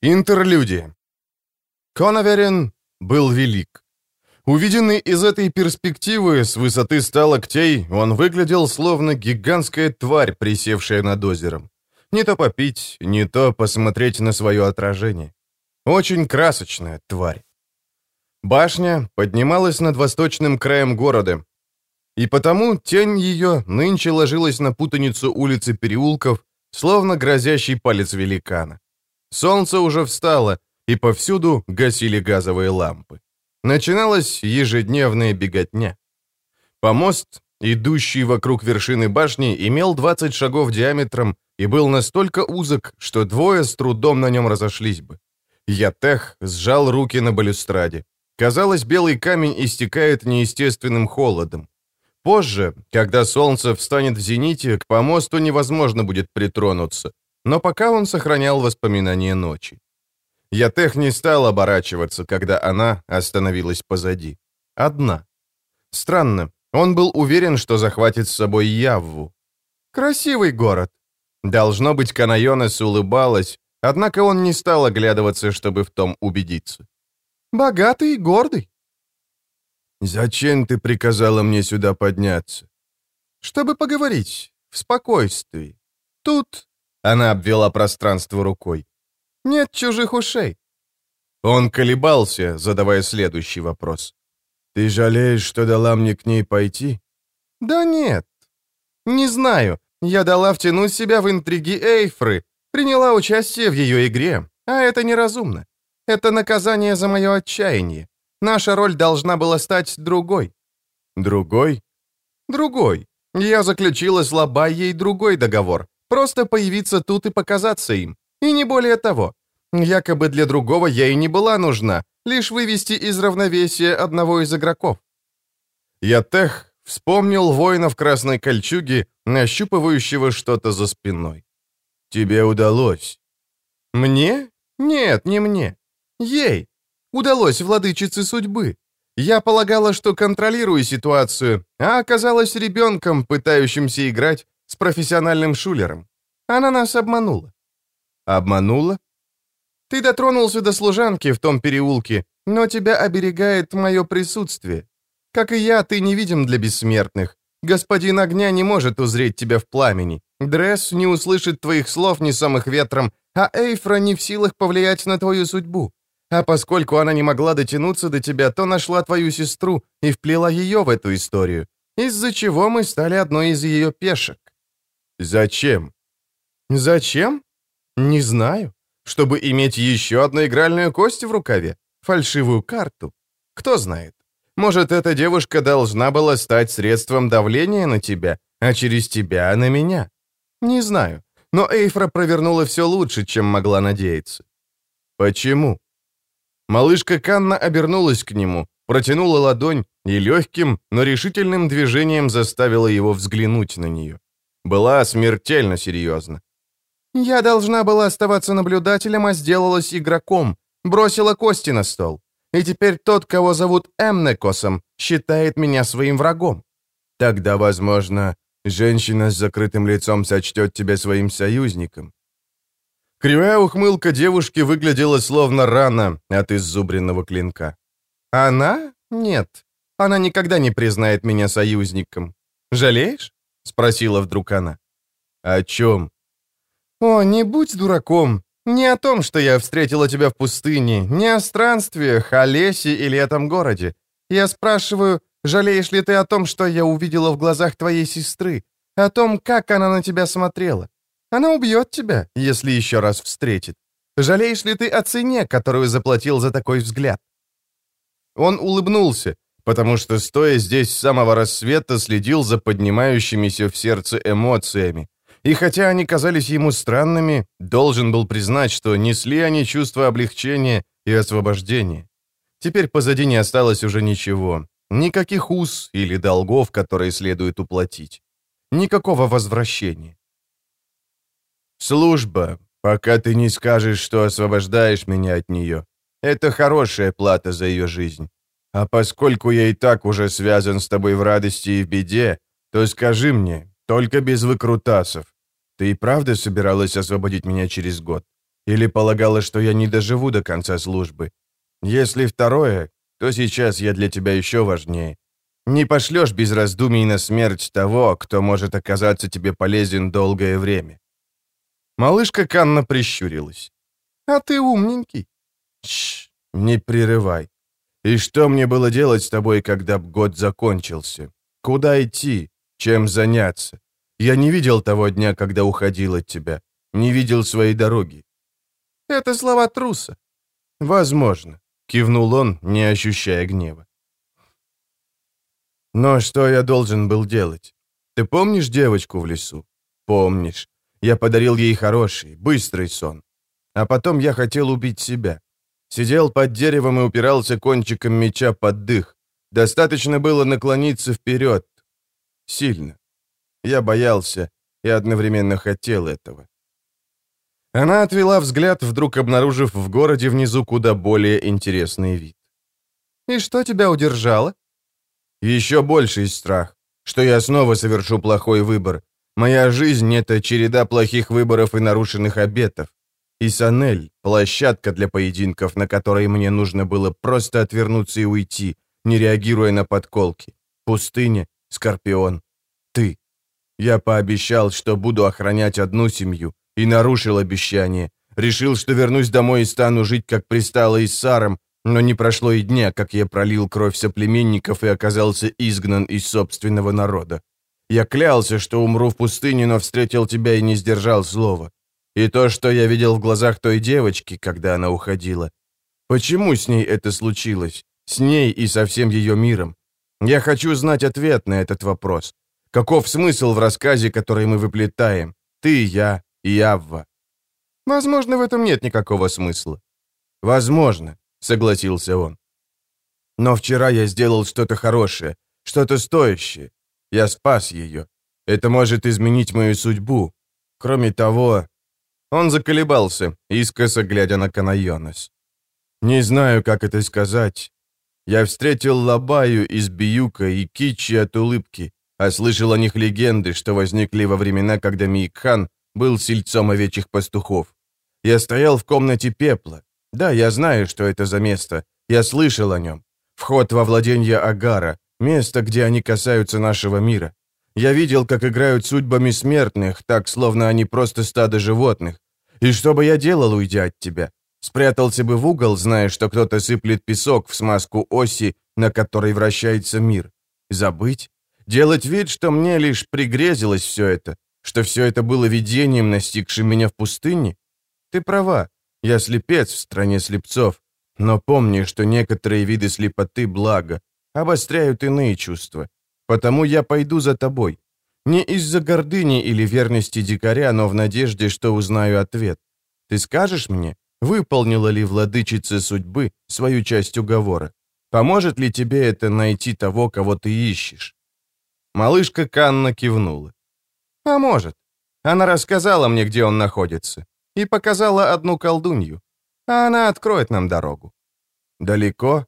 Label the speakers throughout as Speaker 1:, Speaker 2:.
Speaker 1: Интерлюдия. Коноверин был велик. Увиденный из этой перспективы с высоты ста локтей, он выглядел словно гигантская тварь, присевшая над озером. Не то попить, не то посмотреть на свое отражение. Очень красочная тварь. Башня поднималась над восточным краем города, и потому тень ее нынче ложилась на путаницу улиц и переулков, словно грозящий палец великана. Солнце уже встало, и повсюду гасили газовые лампы. Начиналась ежедневная беготня. Помост, идущий вокруг вершины башни, имел 20 шагов диаметром и был настолько узок, что двое с трудом на нем разошлись бы. Ятех сжал руки на балюстраде. Казалось, белый камень истекает неестественным холодом. Позже, когда солнце встанет в зените, к помосту невозможно будет притронуться, но пока он сохранял воспоминания ночи. Ятех не стал оборачиваться, когда она остановилась позади. Одна. Странно, он был уверен, что захватит с собой Явву. Красивый город. Должно быть, Канайонес улыбалась, однако он не стал оглядываться, чтобы в том убедиться. Богатый и гордый. «Зачем ты приказала мне сюда подняться?» «Чтобы поговорить. В спокойствии. Тут она обвела пространство рукой. «Нет чужих ушей». Он колебался, задавая следующий вопрос. «Ты жалеешь, что дала мне к ней пойти?» «Да нет. Не знаю. Я дала втянуть себя в интриги Эйфры, приняла участие в ее игре, а это неразумно. Это наказание за мое отчаяние. Наша роль должна была стать другой». «Другой?» «Другой. Я заключила с Лабайей другой договор, Просто появиться тут и показаться им. И не более того. Якобы для другого я и не была нужна, лишь вывести из равновесия одного из игроков. Я тех вспомнил воина в красной кольчуге, нащупывающего что-то за спиной. Тебе удалось. Мне? Нет, не мне. Ей. Удалось владычице судьбы. Я полагала, что контролирую ситуацию, а оказалась ребенком, пытающимся играть с профессиональным шулером. Она нас обманула». «Обманула?» «Ты дотронулся до служанки в том переулке, но тебя оберегает мое присутствие. Как и я, ты невидим для бессмертных. Господин огня не может узреть тебя в пламени. Дресс не услышит твоих слов ни самых ветром, а Эйфра не в силах повлиять на твою судьбу. А поскольку она не могла дотянуться до тебя, то нашла твою сестру и вплела ее в эту историю, из-за чего мы стали одной из ее пешек. Зачем? Зачем? Не знаю. Чтобы иметь еще одну игральную кость в рукаве? Фальшивую карту? Кто знает. Может, эта девушка должна была стать средством давления на тебя, а через тебя на меня? Не знаю. Но Эйфра провернула все лучше, чем могла надеяться. Почему? Малышка Канна обернулась к нему, протянула ладонь и легким, но решительным движением заставила его взглянуть на нее была смертельно серьезна. «Я должна была оставаться наблюдателем, а сделалась игроком, бросила кости на стол. И теперь тот, кого зовут Эмнекосом, считает меня своим врагом. Тогда, возможно, женщина с закрытым лицом сочтет тебя своим союзником». Кривая ухмылка девушки выглядела словно рана от иззубренного клинка. «Она? Нет. Она никогда не признает меня союзником. Жалеешь?» Спросила вдруг она. «О чем?» «О, не будь дураком. Не о том, что я встретила тебя в пустыне, не о странствиях, о лесе или этом городе. Я спрашиваю, жалеешь ли ты о том, что я увидела в глазах твоей сестры, о том, как она на тебя смотрела? Она убьет тебя, если еще раз встретит. Жалеешь ли ты о цене, которую заплатил за такой взгляд?» Он улыбнулся, потому что, стоя здесь с самого рассвета, следил за поднимающимися в сердце эмоциями. И хотя они казались ему странными, должен был признать, что несли они чувство облегчения и освобождения. Теперь позади не осталось уже ничего. Никаких уз или долгов, которые следует уплатить. Никакого возвращения. Служба, пока ты не скажешь, что освобождаешь меня от нее. Это хорошая плата за ее жизнь. А поскольку я и так уже связан с тобой в радости и в беде, то скажи мне, только без выкрутасов, ты и правда собиралась освободить меня через год? Или полагала, что я не доживу до конца службы? Если второе, то сейчас я для тебя еще важнее. Не пошлешь без раздумий на смерть того, кто может оказаться тебе полезен долгое время». Малышка Канна прищурилась. «А ты умненький». «Чш, не прерывай. И что мне было делать с тобой, когда год закончился? Куда идти? Чем заняться? Я не видел того дня, когда уходил от тебя. Не видел своей дороги.
Speaker 2: Это слова труса.
Speaker 1: Возможно, кивнул он, не ощущая гнева. Но что я должен был делать? Ты помнишь девочку в лесу? Помнишь. Я подарил ей хороший, быстрый сон. А потом я хотел убить себя. Сидел под деревом и упирался кончиком меча под дых. Достаточно было наклониться вперед. Сильно. Я боялся и одновременно хотел этого. Она отвела взгляд, вдруг обнаружив в городе внизу куда более интересный вид.
Speaker 2: «И что тебя удержало?»
Speaker 1: «Еще больший страх, что я снова совершу плохой выбор. Моя жизнь — это череда плохих выборов и нарушенных обетов. И Санель — площадка для поединков, на которой мне нужно было просто отвернуться и уйти, не реагируя на подколки. Пустыня, Скорпион, ты. Я пообещал, что буду охранять одну семью, и нарушил обещание. Решил, что вернусь домой и стану жить, как пристало и с Саром, но не прошло и дня, как я пролил кровь соплеменников и оказался изгнан из собственного народа. Я клялся, что умру в пустыне, но встретил тебя и не сдержал слова. И то, что я видел в глазах той девочки, когда она уходила. Почему с ней это случилось? С ней и со всем ее миром? Я хочу знать ответ на этот вопрос. Каков смысл в рассказе, который мы выплетаем? Ты, я и Авва.
Speaker 2: Возможно, в этом нет никакого смысла.
Speaker 1: Возможно, согласился он. Но вчера я сделал что-то хорошее, что-то стоящее. Я спас ее. Это может изменить мою судьбу. Кроме того, он заколебался, искоса глядя на Канайонос. Не знаю, как это сказать. Я встретил Лабаю из Биюка и Кичи от улыбки, а слышал о них легенды, что возникли во времена, когда Миикхан был сельцом овечьих пастухов. Я стоял в комнате пепла. Да, я знаю, что это за место. Я слышал о нем. Вход во владение Агара, место, где они касаются нашего мира. Я видел, как играют судьбами смертных, так, словно они просто стадо животных. И что бы я делал, уйдя от тебя? Спрятался бы в угол, зная, что кто-то сыплет песок в смазку оси, на которой вращается мир. Забыть? Делать вид, что мне лишь пригрезилось все это, что все это было видением, настигшим меня в пустыне? Ты права, я слепец в стране слепцов, но помни, что некоторые виды слепоты благо, обостряют иные чувства. Потому я пойду за тобой. Не из-за гордыни или верности дикаря, но в надежде, что узнаю ответ. Ты скажешь мне, Выполнила ли владычица судьбы свою часть уговора? Поможет ли тебе это найти того, кого ты ищешь?» Малышка Канна кивнула.
Speaker 2: «Поможет. Она рассказала мне, где он находится, и показала одну колдунью. А она откроет нам дорогу».
Speaker 1: «Далеко?»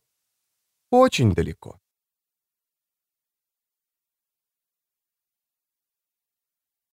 Speaker 2: «Очень далеко».